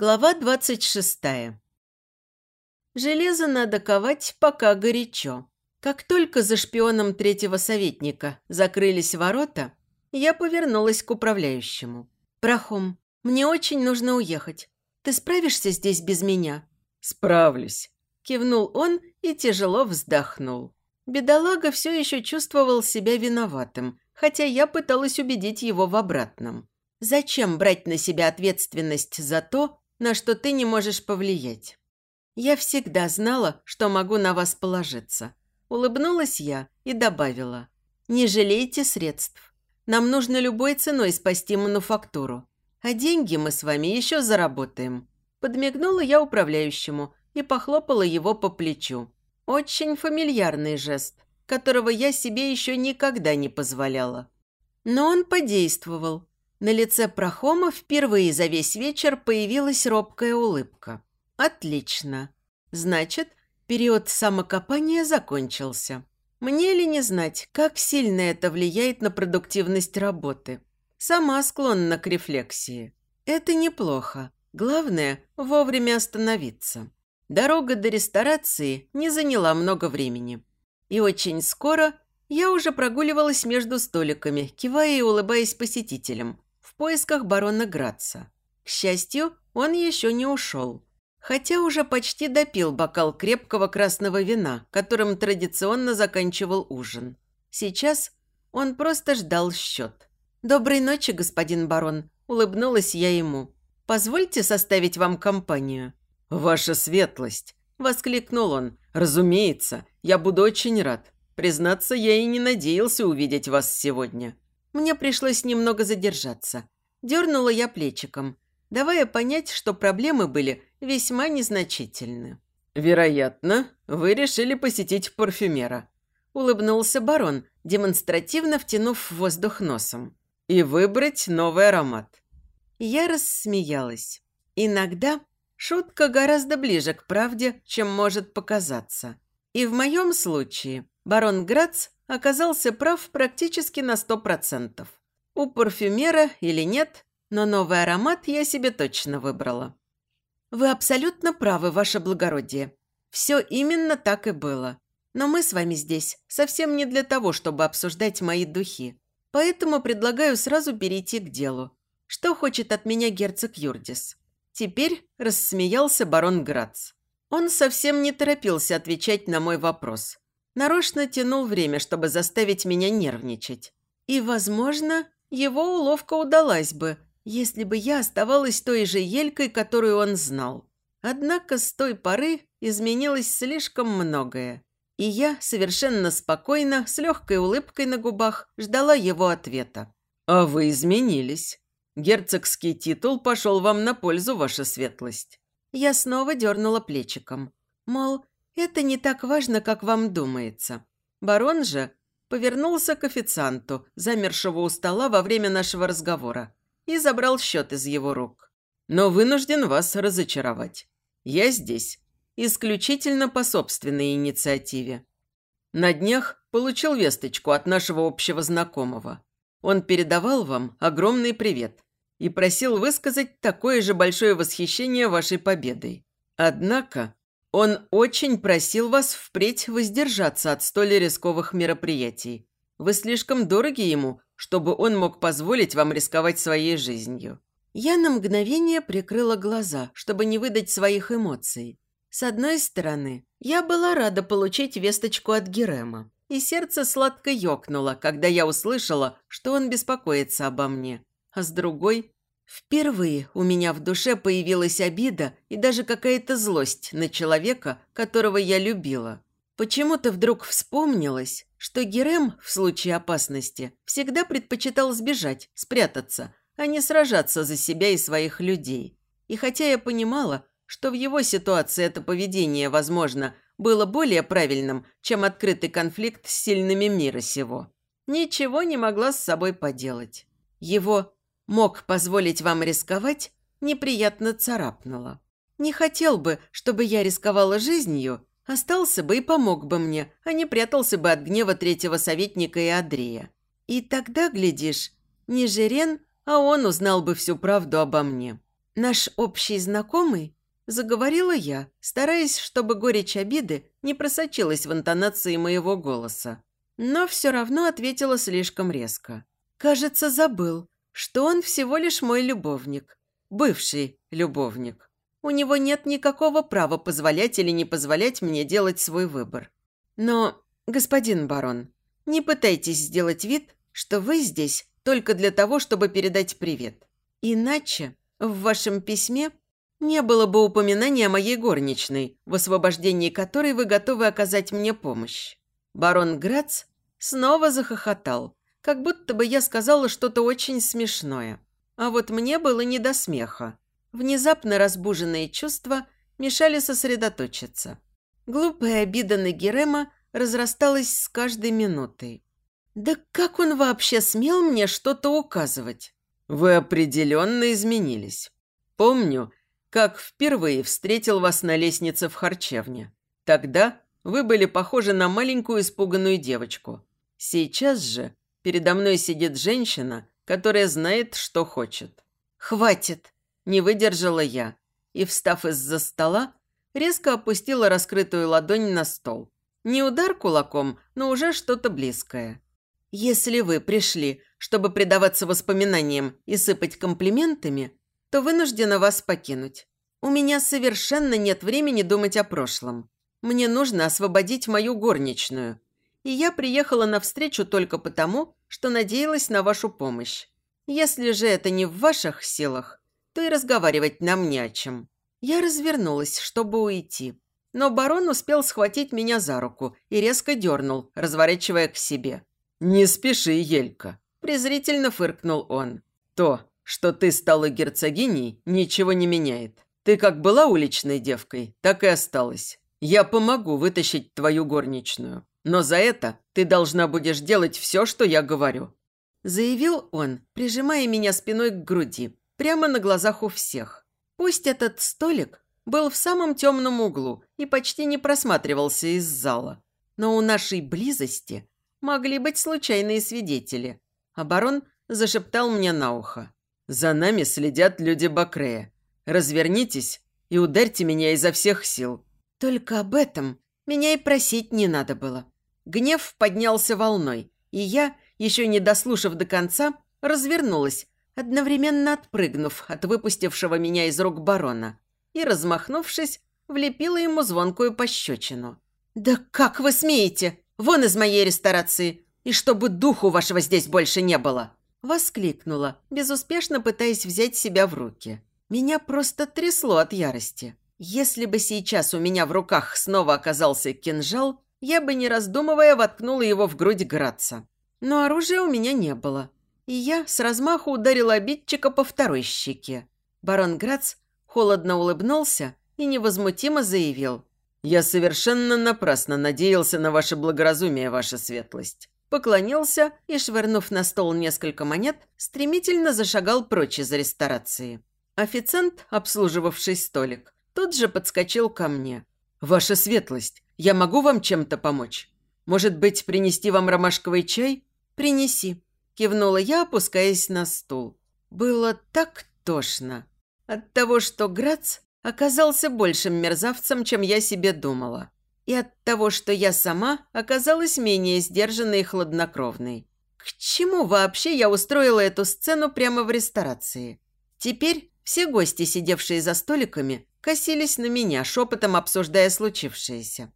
Глава двадцать шестая. Железо надо ковать, пока горячо. Как только за шпионом третьего советника закрылись ворота, я повернулась к управляющему. «Прохом, мне очень нужно уехать. Ты справишься здесь без меня?» «Справлюсь», – кивнул он и тяжело вздохнул. Бедолага все еще чувствовал себя виноватым, хотя я пыталась убедить его в обратном. Зачем брать на себя ответственность за то, на что ты не можешь повлиять? Я всегда знала, что могу на вас положиться. Улыбнулась я и добавила. Не жалейте средств. Нам нужно любой ценой спасти мануфактуру. А деньги мы с вами еще заработаем. Подмигнула я управляющему и похлопала его по плечу. Очень фамильярный жест, которого я себе еще никогда не позволяла. Но он подействовал, на лице Прохома впервые за весь вечер появилась робкая улыбка. «Отлично. Значит, период самокопания закончился. Мне ли не знать, как сильно это влияет на продуктивность работы? Сама склонна к рефлексии. Это неплохо. Главное – вовремя остановиться. Дорога до ресторации не заняла много времени. И очень скоро я уже прогуливалась между столиками, кивая и улыбаясь посетителям, поисках барона Граца. К счастью, он еще не ушел. Хотя уже почти допил бокал крепкого красного вина, которым традиционно заканчивал ужин. Сейчас он просто ждал счет. «Доброй ночи, господин барон», – улыбнулась я ему. «Позвольте составить вам компанию». «Ваша светлость!» – воскликнул он. «Разумеется, я буду очень рад. Признаться, я и не надеялся увидеть вас сегодня». Мне пришлось немного задержаться. Дернула я плечиком, давая понять, что проблемы были весьма незначительны. «Вероятно, вы решили посетить парфюмера», – улыбнулся барон, демонстративно втянув воздух носом. «И выбрать новый аромат». Я рассмеялась. Иногда шутка гораздо ближе к правде, чем может показаться. И в моем случае барон Грац оказался прав практически на сто процентов. У парфюмера или нет, но новый аромат я себе точно выбрала. Вы абсолютно правы, ваше благородие. Все именно так и было. Но мы с вами здесь совсем не для того, чтобы обсуждать мои духи. Поэтому предлагаю сразу перейти к делу. Что хочет от меня герцог Юрдис? Теперь рассмеялся барон Грац. Он совсем не торопился отвечать на мой вопрос нарочно тянул время, чтобы заставить меня нервничать. И, возможно, его уловка удалась бы, если бы я оставалась той же елькой, которую он знал. Однако с той поры изменилось слишком многое. И я совершенно спокойно, с легкой улыбкой на губах, ждала его ответа. «А вы изменились. Герцогский титул пошел вам на пользу, ваша светлость». Я снова дернула плечиком. Мол, это не так важно, как вам думается. Барон же повернулся к официанту, замершего у стола во время нашего разговора, и забрал счет из его рук. «Но вынужден вас разочаровать. Я здесь исключительно по собственной инициативе. На днях получил весточку от нашего общего знакомого. Он передавал вам огромный привет и просил высказать такое же большое восхищение вашей победой. Однако он очень просил вас впредь воздержаться от столь рисковых мероприятий. Вы слишком дороги ему, чтобы он мог позволить вам рисковать своей жизнью». Я на мгновение прикрыла глаза, чтобы не выдать своих эмоций. С одной стороны, я была рада получить весточку от Герема, и сердце сладко ёкнуло, когда я услышала, что он беспокоится обо мне. А с другой, Впервые у меня в душе появилась обида и даже какая-то злость на человека, которого я любила. Почему-то вдруг вспомнилось, что Герем в случае опасности всегда предпочитал сбежать, спрятаться, а не сражаться за себя и своих людей. И хотя я понимала, что в его ситуации это поведение, возможно, было более правильным, чем открытый конфликт с сильными мира сего, ничего не могла с собой поделать. Его мог позволить вам рисковать, неприятно царапнуло. Не хотел бы, чтобы я рисковала жизнью, остался бы и помог бы мне, а не прятался бы от гнева третьего советника и Андрея. И тогда, глядишь, не Жерен, а он узнал бы всю правду обо мне. Наш общий знакомый заговорила я, стараясь, чтобы горечь обиды не просочилась в интонации моего голоса. Но все равно ответила слишком резко. Кажется, забыл, что он всего лишь мой любовник. Бывший любовник. У него нет никакого права позволять или не позволять мне делать свой выбор. Но, господин барон, не пытайтесь сделать вид, что вы здесь только для того, чтобы передать привет. Иначе в вашем письме не было бы упоминания о моей горничной, в освобождении которой вы готовы оказать мне помощь. Барон Грац снова захохотал, как будто бы я сказала что-то очень смешное. А вот мне было не до смеха. Внезапно разбуженные чувства мешали сосредоточиться. Глупая обида на Герема разрасталась с каждой минутой. Да как он вообще смел мне что-то указывать? Вы определенно изменились. Помню, как впервые встретил вас на лестнице в харчевне. Тогда вы были похожи на маленькую испуганную девочку. Сейчас же передо мной сидит женщина, которая знает, что хочет. «Хватит!» – не выдержала я и, встав из-за стола, резко опустила раскрытую ладонь на стол. Не удар кулаком, но уже что-то близкое. «Если вы пришли, чтобы предаваться воспоминаниям и сыпать комплиментами, то вынуждена вас покинуть. У меня совершенно нет времени думать о прошлом. Мне нужно освободить мою горничную. И я приехала навстречу только потому, что надеялась на вашу помощь. Если же это не в ваших силах, то и разговаривать нам не о чем. Я развернулась, чтобы уйти. Но барон успел схватить меня за руку и резко дернул, разворачивая к себе. «Не спеши, Елька», – презрительно фыркнул он. «То, что ты стала герцогиней, ничего не меняет. Ты как была уличной девкой, так и осталась. Я помогу вытащить твою горничную. Но за это ты должна будешь делать все, что я говорю». Заявил он, прижимая меня спиной к груди, прямо на глазах у всех. Пусть этот столик был в самом темном углу и почти не просматривался из зала. Но у нашей близости могли быть случайные свидетели. А барон зашептал мне на ухо. За нами следят люди Бакрея. Развернитесь и ударьте меня изо всех сил». Только об этом меня и просить не надо было. Гнев поднялся волной, и я, еще не дослушав до конца, развернулась, одновременно отпрыгнув от выпустившего меня из рук барона и, размахнувшись, влепила ему звонкую пощечину. «Да как вы смеете? Вон из моей ресторации! И чтобы духу вашего здесь больше не было!» Воскликнула, безуспешно пытаясь взять себя в руки. Меня просто трясло от ярости. Если бы сейчас у меня в руках снова оказался кинжал, я бы, не раздумывая, воткнула его в грудь Граца. Но оружия у меня не было. И я с размаху ударила обидчика по второй щеке. Барон Грац холодно улыбнулся и невозмутимо заявил. «Я совершенно напрасно надеялся на ваше благоразумие, ваша светлость поклонился и, швырнув на стол несколько монет, стремительно зашагал прочь из ресторации. Официант, обслуживавший столик, тут же подскочил ко мне. «Ваша светлость, я могу вам чем-то помочь? Может быть, принести вам ромашковый чай?» «Принеси», – кивнула я, опускаясь на стул. Было так тошно. От того, что Грац оказался большим мерзавцем, чем я себе думала и от того, что я сама оказалась менее сдержанной и хладнокровной. К чему вообще я устроила эту сцену прямо в ресторации? Теперь все гости, сидевшие за столиками, косились на меня, шепотом обсуждая случившееся.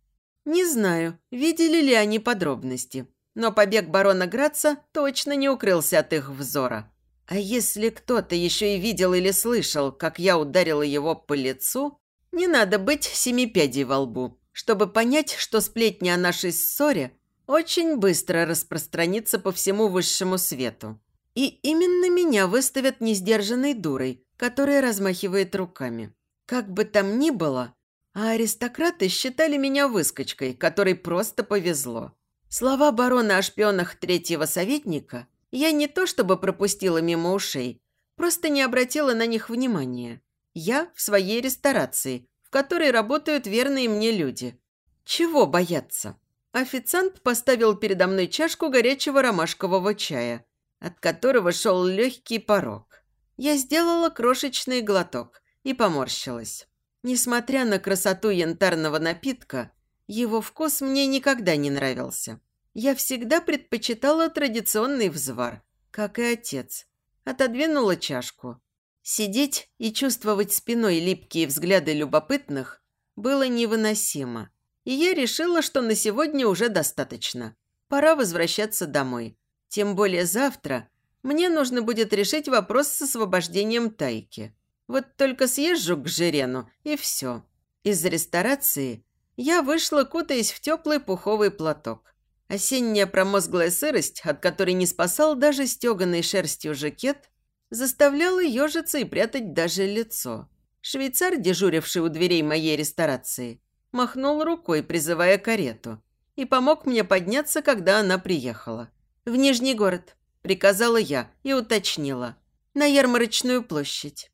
Не знаю, видели ли они подробности, но побег барона Граца точно не укрылся от их взора. А если кто-то еще и видел или слышал, как я ударила его по лицу, не надо быть семипядей во лбу чтобы понять, что сплетни о нашей ссоре очень быстро распространится по всему высшему свету. И именно меня выставят несдержанной дурой, которая размахивает руками. Как бы там ни было, а аристократы считали меня выскочкой, которой просто повезло. Слова барона о шпионах третьего советника я не то чтобы пропустила мимо ушей, просто не обратила на них внимания. Я в своей ресторации, которой работают верные мне люди. Чего бояться? Официант поставил передо мной чашку горячего ромашкового чая, от которого шел легкий порог. Я сделала крошечный глоток и поморщилась. Несмотря на красоту янтарного напитка, его вкус мне никогда не нравился. Я всегда предпочитала традиционный взвар, как и отец. Отодвинула чашку. Сидеть и чувствовать спиной липкие взгляды любопытных было невыносимо. И я решила, что на сегодня уже достаточно. Пора возвращаться домой. Тем более завтра мне нужно будет решить вопрос с освобождением Тайки. Вот только съезжу к Жирену, и все. Из ресторации я вышла, кутаясь в теплый пуховый платок. Осенняя промозглая сырость, от которой не спасал даже стеганый шерстью жакет, заставляла ежиться и прятать даже лицо. Швейцар, дежуривший у дверей моей ресторации, махнул рукой, призывая карету, и помог мне подняться, когда она приехала. «В Нижний город», – приказала я и уточнила. «На ярмарочную площадь».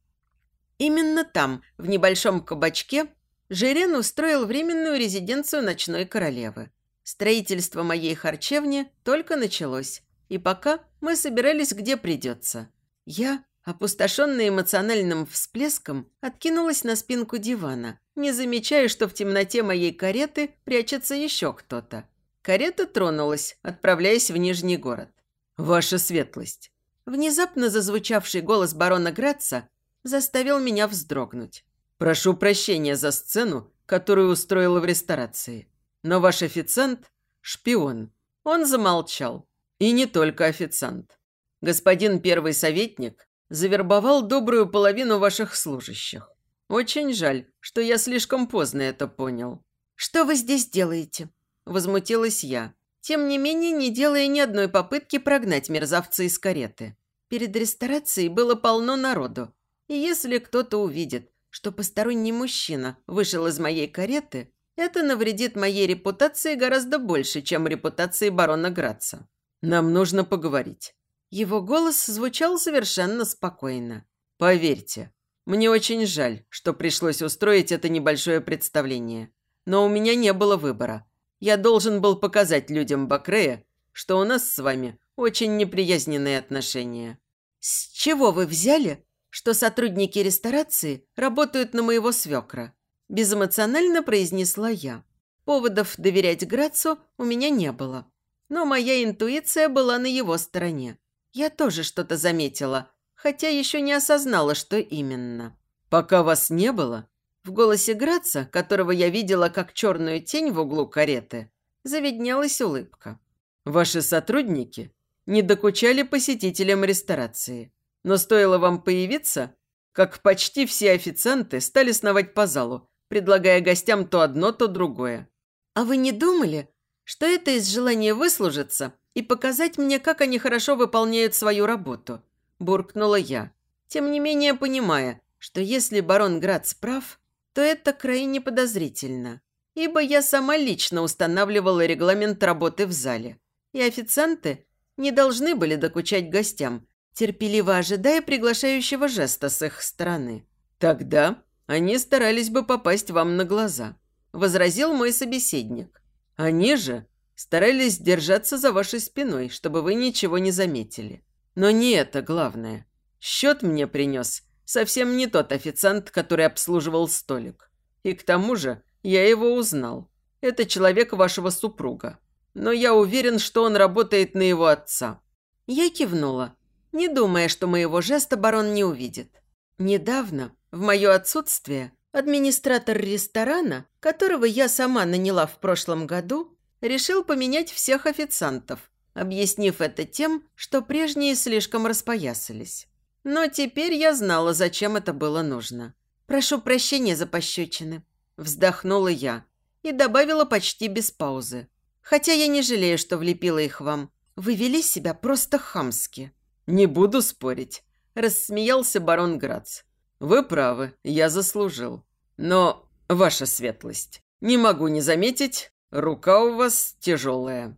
Именно там, в небольшом кабачке, Жирен устроил временную резиденцию ночной королевы. Строительство моей харчевни только началось, и пока мы собирались где придется. Я, опустошенная эмоциональным всплеском, откинулась на спинку дивана, не замечая, что в темноте моей кареты прячется еще кто-то. Карета тронулась, отправляясь в Нижний город. «Ваша светлость!» Внезапно зазвучавший голос барона Граца заставил меня вздрогнуть. «Прошу прощения за сцену, которую устроила в ресторации. Но ваш официант – шпион». Он замолчал. И не только официант. Господин первый советник завербовал добрую половину ваших служащих. Очень жаль, что я слишком поздно это понял. «Что вы здесь делаете?» – возмутилась я. Тем не менее, не делая ни одной попытки прогнать мерзавца из кареты. Перед ресторацией было полно народу, и если кто-то увидит, что посторонний мужчина вышел из моей кареты, это навредит моей репутации гораздо больше, чем репутации барона Граца. Нам нужно поговорить. Его голос звучал совершенно спокойно. Поверьте, мне очень жаль, что пришлось устроить это небольшое представление. Но у меня не было выбора. Я должен был показать людям Бакрея, что у нас с вами очень неприязненные отношения. С чего вы взяли, что сотрудники ресторации работают на моего свекра. Безэмоционально произнесла я. Поводов доверять Грацу у меня не было. Но моя интуиция была на его стороне. Я тоже что-то заметила, хотя еще не осознала, что именно. «Пока вас не было?» В голосе Граца, которого я видела как черную тень в углу кареты, заведнялась улыбка. «Ваши сотрудники не докучали посетителям ресторации. Но стоило вам появиться, как почти все официанты стали сновать по залу, предлагая гостям то одно, то другое. «А вы не думали, что это из желания выслужиться и показать мне, как они хорошо выполняют свою работу?» – буркнула я. Тем не менее, понимая, что если барон Грац прав, то это крайне подозрительно, ибо я сама лично устанавливала регламент работы в зале, и официанты не должны были докучать гостям, терпеливо ожидая приглашающего жеста с их стороны. «Тогда они старались бы попасть вам на глаза», – возразил мой собеседник. «Они же старались держаться за вашей спиной, чтобы вы ничего не заметили. Но не это главное. Счет мне принес совсем не тот официант, который обслуживал столик. И к тому же я его узнал. Это человек вашего супруга. Но я уверен, что он работает на его отца». Я кивнула, не думая, что моего жеста барон не увидит. Недавно, в мое отсутствие, администратор ресторана, которого я сама наняла в прошлом году, решил поменять всех официантов, объяснив это тем, что прежние слишком распоясались. Но теперь я знала, зачем это было нужно. «Прошу прощения за пощечины», – вздохнула я и добавила почти без паузы. «Хотя я не жалею, что влепила их вам. Вы вели себя просто хамски». «Не буду спорить», – рассмеялся барон Грац. «Вы правы, я заслужил. Но, ваша светлость, не могу не заметить, рука у вас тяжелая».